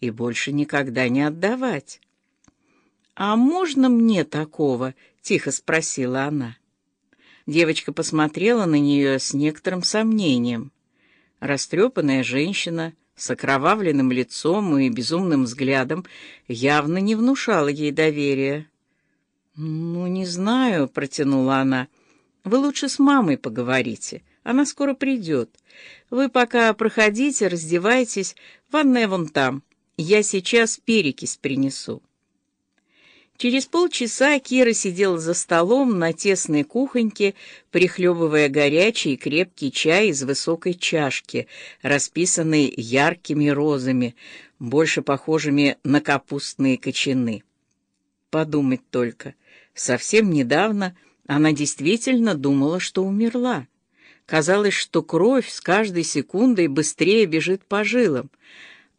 и больше никогда не отдавать. «А можно мне такого?» — тихо спросила она. Девочка посмотрела на нее с некоторым сомнением. Растрепанная женщина с окровавленным лицом и безумным взглядом явно не внушала ей доверия. «Ну, не знаю», — протянула она. «Вы лучше с мамой поговорите. Она скоро придет. Вы пока проходите, раздевайтесь. Ванная вон там. Я сейчас перекись принесу». Через полчаса Кира сидела за столом на тесной кухоньке, прихлебывая горячий и крепкий чай из высокой чашки, расписанной яркими розами, больше похожими на капустные кочаны. Подумать только, совсем недавно она действительно думала, что умерла. Казалось, что кровь с каждой секундой быстрее бежит по жилам,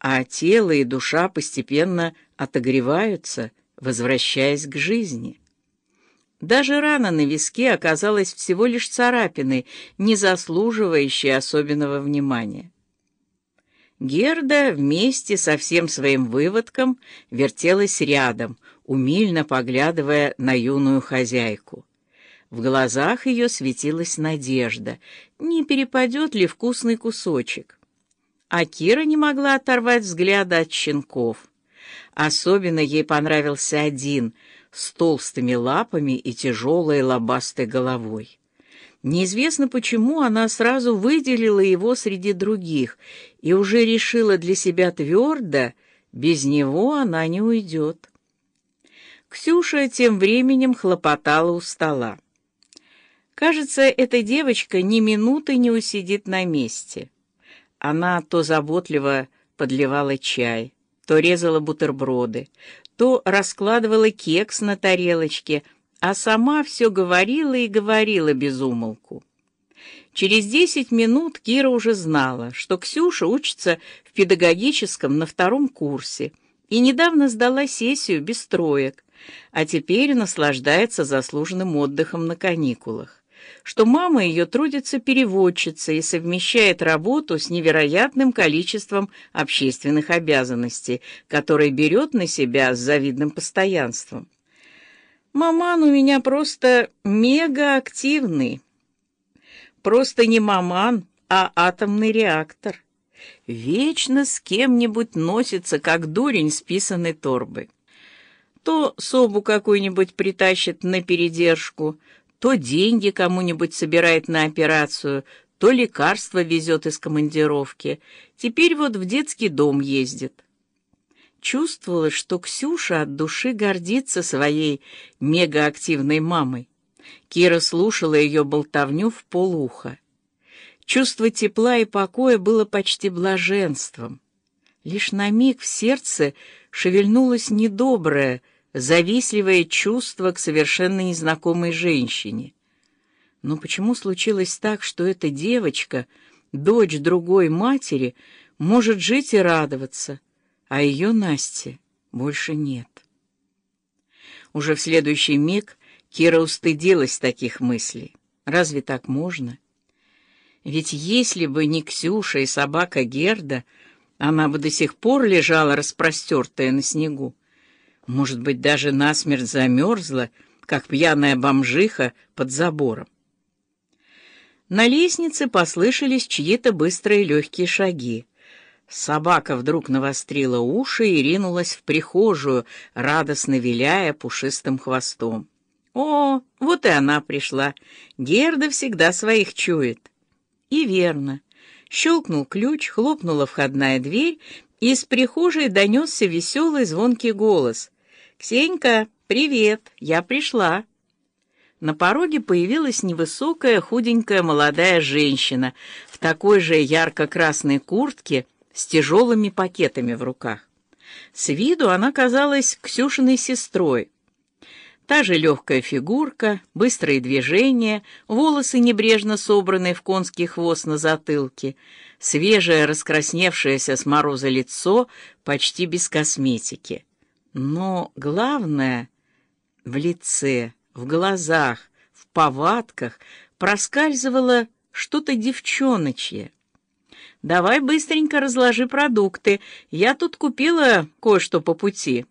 а тело и душа постепенно отогреваются, возвращаясь к жизни. Даже рана на виске оказалась всего лишь царапиной, не заслуживающей особенного внимания. Герда вместе со всем своим выводком вертелась рядом, умильно поглядывая на юную хозяйку. В глазах ее светилась надежда, не перепадет ли вкусный кусочек. А Кира не могла оторвать взгляда от щенков. Особенно ей понравился один, с толстыми лапами и тяжелой лобастой головой. Неизвестно почему она сразу выделила его среди других и уже решила для себя твердо, без него она не уйдет. Ксюша тем временем хлопотала у стола. Кажется, эта девочка ни минуты не усидит на месте. Она то заботливо подливала чай, то резала бутерброды, то раскладывала кекс на тарелочке, а сама все говорила и говорила без умолку. Через десять минут Кира уже знала, что Ксюша учится в педагогическом на втором курсе и недавно сдала сессию без троек, а теперь наслаждается заслуженным отдыхом на каникулах что мама ее трудится переводчицей и совмещает работу с невероятным количеством общественных обязанностей, которые берет на себя с завидным постоянством. Маман у меня просто мегаактивный. Просто не маман, а атомный реактор. Вечно с кем-нибудь носится, как дурень с писаной торбой. То собу какую-нибудь притащит на передержку, то деньги кому-нибудь собирает на операцию, то лекарства везет из командировки. Теперь вот в детский дом ездит. Чувствовала, что Ксюша от души гордится своей мегаактивной мамой. Кира слушала ее болтовню в полуха. Чувство тепла и покоя было почти блаженством. Лишь на миг в сердце шевельнулось недоброе, завистливое чувство к совершенно незнакомой женщине. Но почему случилось так, что эта девочка, дочь другой матери, может жить и радоваться, а ее Насте больше нет? Уже в следующий миг Кира устыдилась таких мыслей. Разве так можно? Ведь если бы не Ксюша и собака Герда, она бы до сих пор лежала распростертая на снегу. Может быть, даже насмерть замерзла, как пьяная бомжиха под забором. На лестнице послышались чьи-то быстрые легкие шаги. Собака вдруг навострила уши и ринулась в прихожую, радостно виляя пушистым хвостом. О, вот и она пришла. Герда всегда своих чует. И верно. Щелкнул ключ, хлопнула входная дверь, и из прихожей донесся веселый звонкий голос. «Ксенька, привет, я пришла». На пороге появилась невысокая, худенькая молодая женщина в такой же ярко-красной куртке с тяжелыми пакетами в руках. С виду она казалась Ксюшиной сестрой. Та же легкая фигурка, быстрые движения, волосы небрежно собранные в конский хвост на затылке, свежее раскрасневшееся с мороза лицо почти без косметики. Но главное — в лице, в глазах, в повадках проскальзывало что-то девчоночье. Давай быстренько разложи продукты. Я тут купила кое-что по пути».